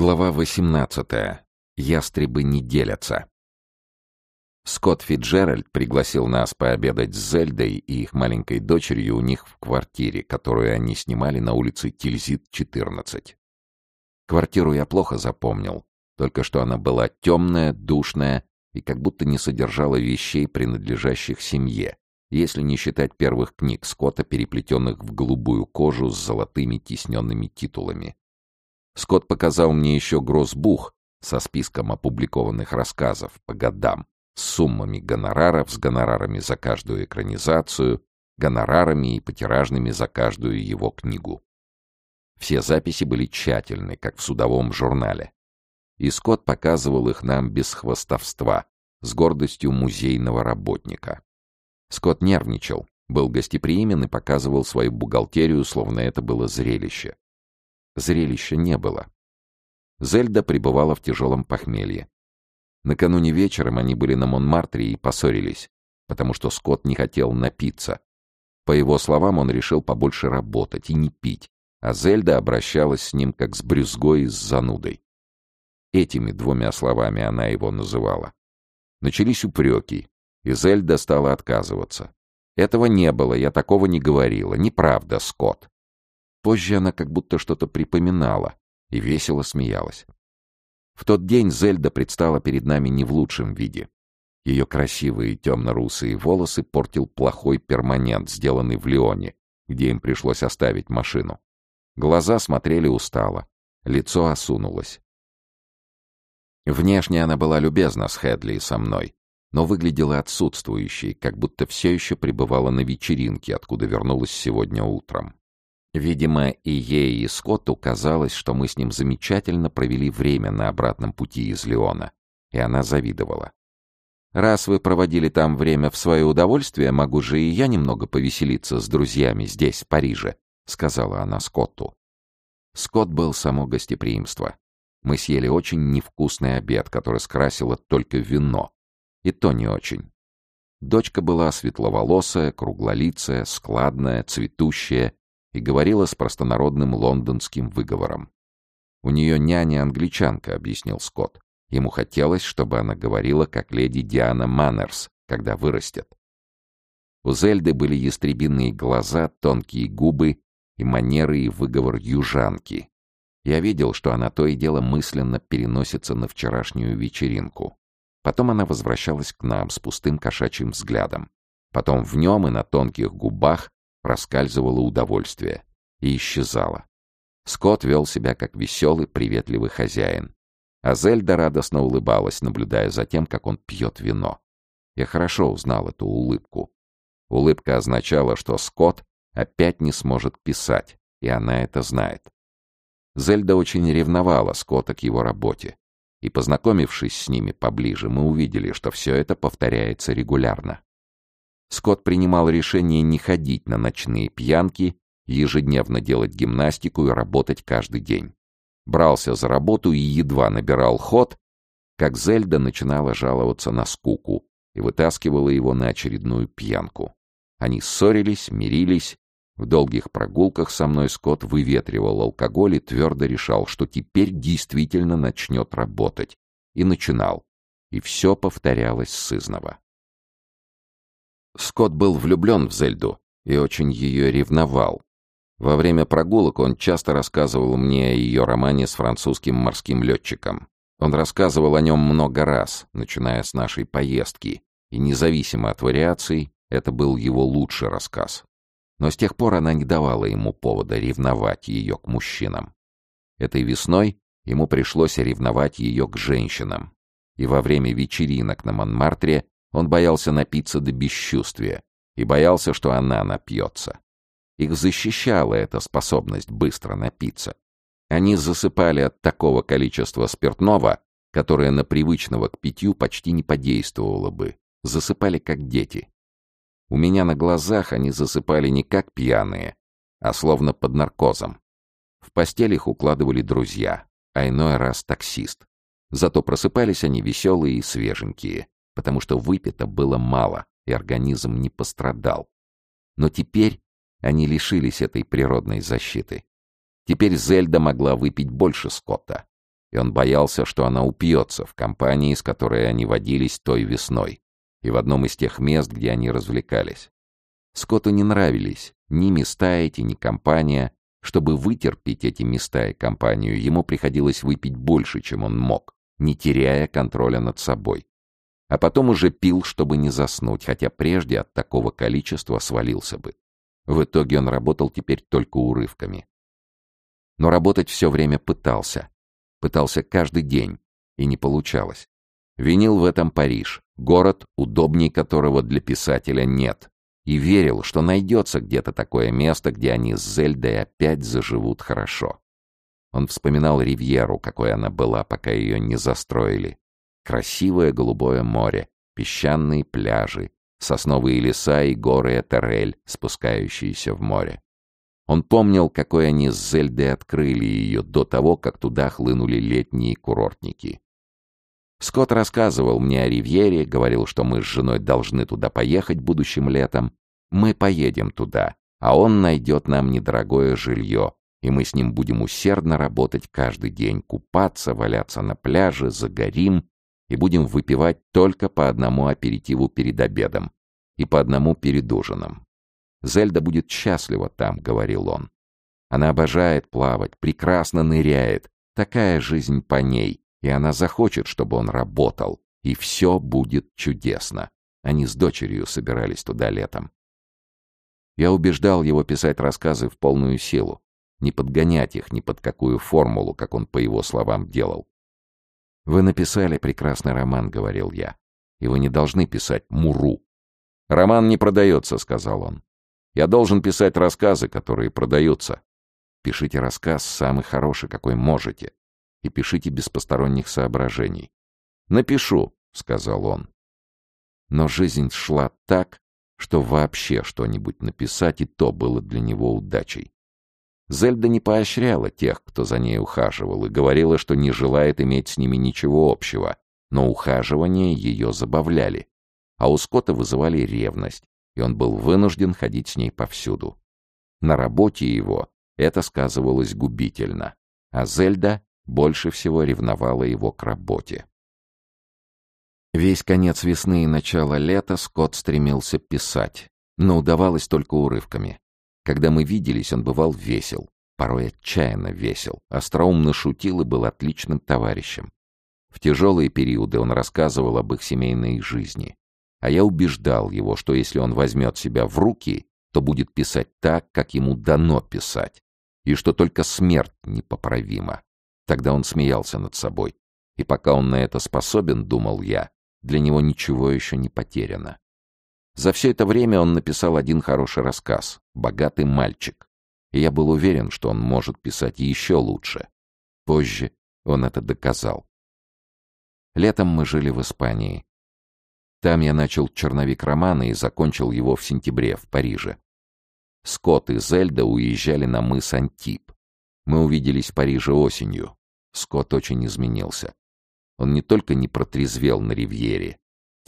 Глава 18. Ястребы не делятся. Скотт Фиджеральд пригласил нас пообедать с Зельдой и их маленькой дочерью у них в квартире, которую они снимали на улице Тильзит, 14. Квартиру я плохо запомнил, только что она была темная, душная и как будто не содержала вещей, принадлежащих семье, если не считать первых книг Скотта, переплетенных в голубую кожу с золотыми тисненными титулами. Скотт показал мне еще гроссбух со списком опубликованных рассказов по годам, с суммами гонораров, с гонорарами за каждую экранизацию, гонорарами и потиражными за каждую его книгу. Все записи были тщательны, как в судовом журнале. И Скотт показывал их нам без хвостовства, с гордостью музейного работника. Скотт нервничал, был гостеприимен и показывал свою бухгалтерию, словно это было зрелище. Зрелища не было. Зельда пребывала в тяжелом похмелье. Накануне вечером они были на Монмартре и поссорились, потому что Скотт не хотел напиться. По его словам, он решил побольше работать и не пить, а Зельда обращалась с ним как с брюзгой и с занудой. Этими двумя словами она его называла. Начались упреки, и Зельда стала отказываться. «Этого не было, я такого не говорила. Неправда, Скотт. Позже она как будто что-то припоминала и весело смеялась. В тот день Зельда предстала перед нами не в лучшем виде. Ее красивые темно-русые волосы портил плохой перманент, сделанный в Лионе, где им пришлось оставить машину. Глаза смотрели устало, лицо осунулось. Внешне она была любезна с Хедли и со мной, но выглядела отсутствующей, как будто все еще пребывала на вечеринке, откуда вернулась сегодня утром. Видимо, и ей, и Скотту казалось, что мы с ним замечательно провели время на обратном пути из Леона, и она завидовала. «Раз вы проводили там время в свое удовольствие, могу же и я немного повеселиться с друзьями здесь, в Париже», — сказала она Скотту. Скотт был само гостеприимство. Мы съели очень невкусный обед, который скрасило только вино. И то не очень. Дочка была светловолосая, круглолицая, складная, цветущая и говорила с простонародным лондонским выговором. «У нее няня-англичанка», — объяснил Скотт. Ему хотелось, чтобы она говорила, как леди Диана Маннерс, когда вырастет. У Зельды были ястребиные глаза, тонкие губы и манеры и выговор южанки. Я видел, что она то и дело мысленно переносится на вчерашнюю вечеринку. Потом она возвращалась к нам с пустым кошачьим взглядом. Потом в нем и на тонких губах проскальзывало удовольствие и исчезало. Скотт вел себя как веселый, приветливый хозяин. А Зельда радостно улыбалась, наблюдая за тем, как он пьет вино. Я хорошо узнал эту улыбку. Улыбка означала, что Скотт опять не сможет писать, и она это знает. Зельда очень ревновала Скотта к его работе. И, познакомившись с ними поближе, мы увидели, что все это повторяется регулярно. Скотт принимал решение не ходить на ночные пьянки, ежедневно делать гимнастику и работать каждый день. Брался за работу и едва набирал ход, как Зельда начинала жаловаться на скуку и вытаскивала его на очередную пьянку. Они ссорились, мирились. В долгих прогулках со мной Скотт выветривал алкоголь и твердо решал, что теперь действительно начнет работать. И начинал. И все повторялось сызново. Скотт был влюблен в Зельду и очень ее ревновал. Во время прогулок он часто рассказывал мне о ее романе с французским морским летчиком. Он рассказывал о нем много раз, начиная с нашей поездки, и независимо от вариаций, это был его лучший рассказ. Но с тех пор она не давала ему повода ревновать ее к мужчинам. Этой весной ему пришлось ревновать ее к женщинам. И во время вечеринок на Монмартре он боялся напиться до бесчувствия и боялся, что она напьется. Их защищала эта способность быстро напиться. Они засыпали от такого количества спиртного, которое на привычного к питью почти не подействовало бы. Засыпали как дети. У меня на глазах они засыпали не как пьяные, а словно под наркозом. В постель их укладывали друзья, а иной раз таксист. Зато просыпались они веселые и свеженькие, потому что выпито было мало, и организм не пострадал. Но теперь они лишились этой природной защиты. Теперь Зельда могла выпить больше Скотта. и он боялся, что она упьется в компании, с которой они водились той весной, и в одном из тех мест, где они развлекались. Скотту не нравились ни места эти, ни компания. Чтобы вытерпеть эти места и компанию, ему приходилось выпить больше, чем он мог, не теряя контроля над собой. А потом уже пил, чтобы не заснуть, хотя прежде от такого количества свалился бы. В итоге он работал теперь только урывками. Но работать все время пытался. Пытался каждый день, и не получалось. Винил в этом Париж, город, удобней которого для писателя нет, и верил, что найдется где-то такое место, где они с Зельдой опять заживут хорошо. Он вспоминал Ривьеру, какой она была, пока ее не застроили. Красивое голубое море, песчаные пляжи, сосновые леса и горы Этерель, спускающиеся в море. Он помнил, какой они с Зельдой открыли ее до того, как туда хлынули летние курортники. Скотт рассказывал мне о Ривьере, говорил, что мы с женой должны туда поехать будущим летом. Мы поедем туда, а он найдет нам недорогое жилье, и мы с ним будем усердно работать каждый день, купаться, валяться на пляже, загорим и будем выпивать только по одному аперитиву перед обедом и по одному перед ужином. Зельда будет счастлива там, — говорил он. Она обожает плавать, прекрасно ныряет. Такая жизнь по ней, и она захочет, чтобы он работал, и все будет чудесно. Они с дочерью собирались туда летом. Я убеждал его писать рассказы в полную силу, не подгонять их ни под какую формулу, как он по его словам делал. «Вы написали прекрасный роман», — говорил я, — «и вы не должны писать муру». «Роман не продается», — сказал он. Я должен писать рассказы, которые продаются. Пишите рассказ самый хороший, какой можете. И пишите без посторонних соображений. «Напишу», — сказал он. Но жизнь шла так, что вообще что-нибудь написать и то было для него удачей. Зельда не поощряла тех, кто за ней ухаживал, и говорила, что не желает иметь с ними ничего общего, но ухаживания ее забавляли, а у Скотта вызывали ревность, и он был вынужден ходить с ней повсюду. На работе его это сказывалось губительно, а Зельда больше всего ревновала его к работе. Весь конец весны и начало лета Скотт стремился писать, но удавалось только урывками. Когда мы виделись, он бывал весел, порой отчаянно весел, остроумно шутил и был отличным товарищем. В тяжелые периоды он рассказывал об их семейной жизни, а я убеждал его, что если он возьмет себя в руки, то будет писать так, как ему дано писать, и что только смерть непоправима. Тогда он смеялся над собой. И пока он на это способен, думал я, для него ничего еще не потеряно. За все это время он написал один хороший рассказ «Богатый мальчик», и я был уверен, что он может писать еще лучше. Позже он это доказал. Летом мы жили в Испании, там я начал черновик романа и закончил его в сентябре в Париже. Скотт и Зельда уезжали на мыс Антип. Мы увиделись в Париже осенью. Скотт очень изменился. Он не только не протрезвел на ривьере,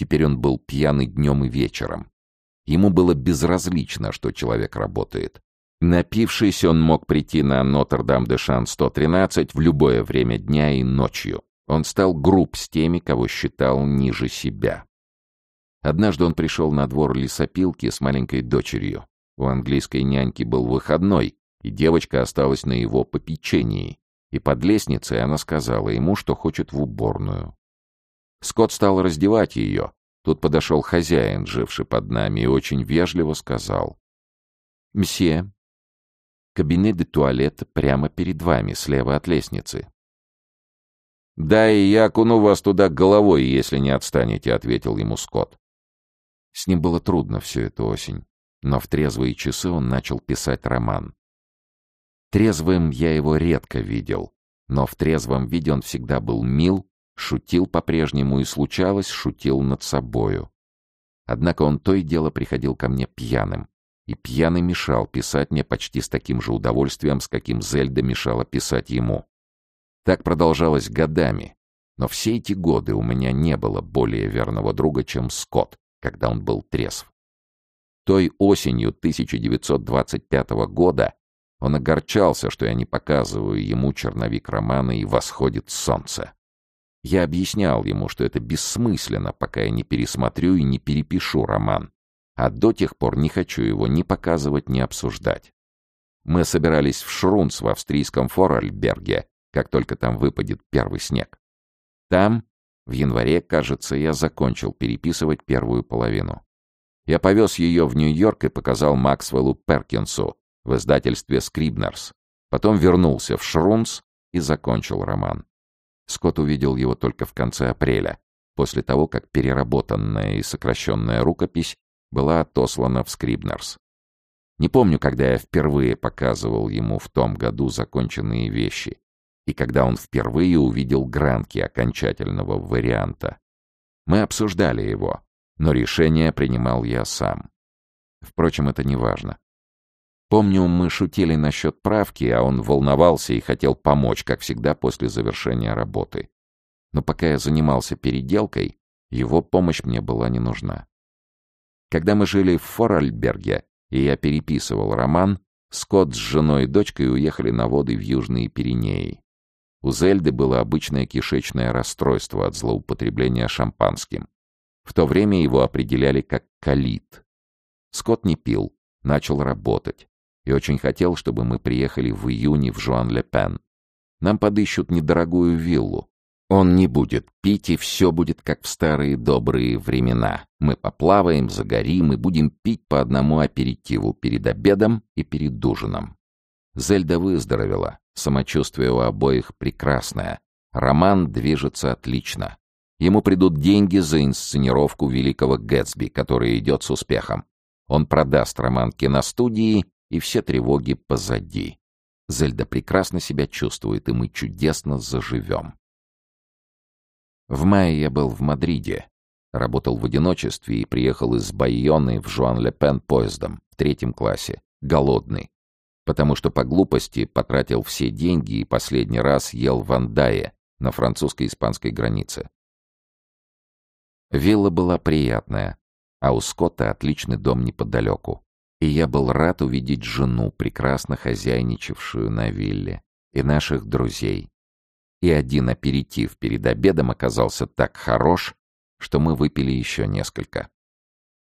теперь он был пьяный днем и вечером. Ему было безразлично, что человек работает. Напившись, он мог прийти на Нотр-Дам-де-Шан 113 в любое время дня и ночью. Он стал груб с теми, кого считал ниже себя. Однажды он пришел на двор лесопилки с маленькой дочерью. У английской няньки был выходной, и девочка осталась на его попечении. И под лестницей она сказала ему, что хочет в уборную. Скотт стал раздевать ее. Тут подошел хозяин, живший под нами, и очень вежливо сказал. «Мсье, кабинет де туалет прямо перед вами, слева от лестницы». «Да, и я окуну вас туда головой, если не отстанете», — ответил ему Скотт. С ним было трудно всю эту осень, но в трезвые часы он начал писать роман. Трезвым я его редко видел, но в трезвом виде он всегда был мил, шутил по-прежнему и, случалось, шутил над собою. Однако он то и дело приходил ко мне пьяным, и пьяный мешал писать мне почти с таким же удовольствием, с каким Зельда мешала писать ему. Так продолжалось годами, но все эти годы у меня не было более верного друга, чем Скотт, когда он был трезв. Той осенью 1925 года Он огорчался, что я не показываю ему черновик романа «И восходит солнце». Я объяснял ему, что это бессмысленно, пока я не пересмотрю и не перепишу роман, а до тех пор не хочу его ни показывать, ни обсуждать. Мы собирались в Шрунц в австрийском Форальберге, как только там выпадет первый снег. Там, в январе, кажется, я закончил переписывать первую половину. Я повез ее в Нью-Йорк и показал Максвеллу Перкинсу в издательстве «Скрибнерс». Потом вернулся в Шрунц и закончил роман. Скотт увидел его только в конце апреля, после того, как переработанная и сокращенная рукопись была отослана в Скрибнерс. Не помню, когда я впервые показывал ему в том году законченные вещи, и когда он впервые увидел гранки окончательного варианта. Мы обсуждали его, но решение принимал я сам. Впрочем, это не важно. Помню, мы шутили насчет правки, а он волновался и хотел помочь, как всегда, после завершения работы. Но пока я занимался переделкой, его помощь мне была не нужна. Когда мы жили в Форальберге, и я переписывал роман, Скотт с женой и дочкой уехали на воды в Южные Пиренеи. У Зельды было обычное кишечное расстройство от злоупотребления шампанским. В то время его определяли как калит. Скотт не пил, начал работать. И очень хотел, чтобы мы приехали в июне в Жуан-Ле-Пен. Нам подыщут недорогую виллу. Он не будет пить, и все будет как в старые добрые времена. Мы поплаваем, загорим и будем пить по одному аперитиву перед обедом и перед ужином. Зельда выздоровела, самочувствие у обоих прекрасное. Роман движется отлично. Ему придут деньги за инсценировку великого Гэтсби, которая идет с успехом. Он продаст роман киностудии, и все тревоги позади. Зельда прекрасно себя чувствует, и мы чудесно заживем. В мае я был в Мадриде. Работал в одиночестве и приехал из Байоны в Жуан-Ле-Пен поездом в третьем классе, голодный, потому что по глупости потратил все деньги и последний раз ел в Андае на французско-испанской границе. Вилла была приятная, а у Скотта отличный дом неподалеку. И я был рад увидеть жену, прекрасно хозяйничавшую на вилле, и наших друзей. И один аперитив перед обедом оказался так хорош, что мы выпили еще несколько.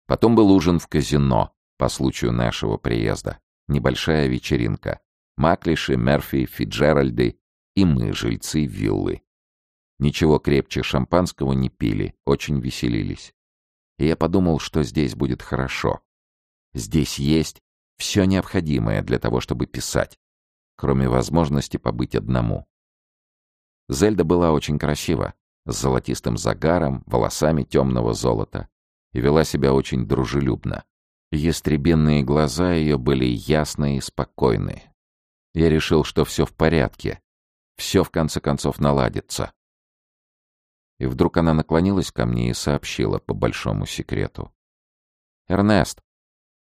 Потом был ужин в казино по случаю нашего приезда небольшая вечеринка. Маклиши, Мерфи, Фиджеральды и мы, жильцы виллы. Ничего крепче шампанского не пили, очень веселились. И я подумал, что здесь будет хорошо. Здесь есть все необходимое для того, чтобы писать, кроме возможности побыть одному. Зельда была очень красива, с золотистым загаром, волосами темного золота, и вела себя очень дружелюбно. Ястребенные глаза ее были ясные и спокойны. Я решил, что все в порядке. Все, в конце концов, наладится. И вдруг она наклонилась ко мне и сообщила по большому секрету. «Эрнест,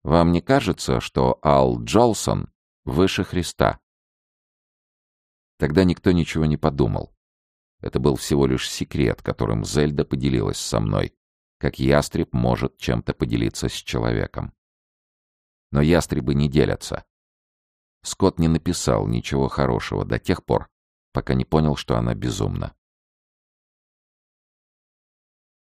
вам не кажется, что Ал Джолсон выше Христа?» Тогда никто ничего не подумал. Это был всего лишь секрет, которым Зельда поделилась со мной, как ястреб может чем-то поделиться с человеком. Но ястребы не делятся. Скотт не написал ничего хорошего до тех пор, пока не понял, что она безумна.